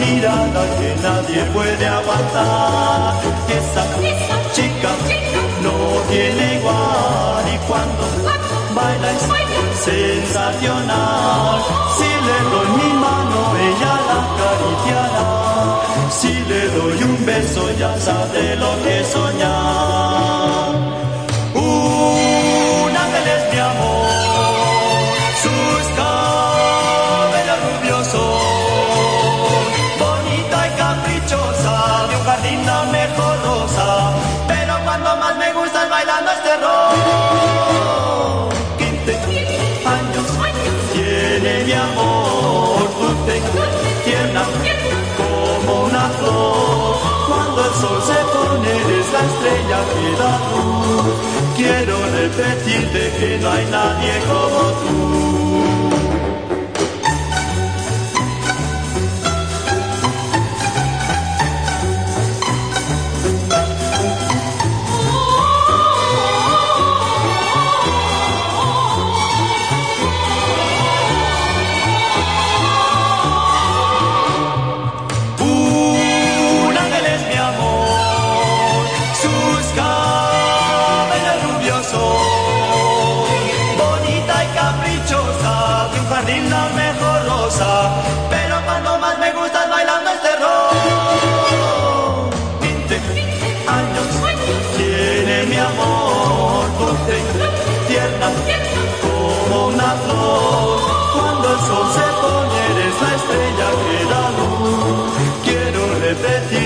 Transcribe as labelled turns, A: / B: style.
A: mirada que nadie puede aguantar. Esa chica no tiene igual y cuando baila es sensacional. Si le doy mi mano, ella la acariciará. Si le doy un beso, ya sabe lo que soñar. La mejor rosa. Pero cuando más me gusta bailando este rock. 15 años tiene mi amor, dulce, tierna, como una flor. Cuando el sol se pone es la estrella que da luz. Quiero repetirte que no hay nadie como tú. that you.